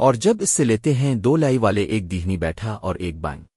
اور جب اس سے لیتے ہیں دو لائی والے ایک دیہنی بیٹھا اور ایک بائیں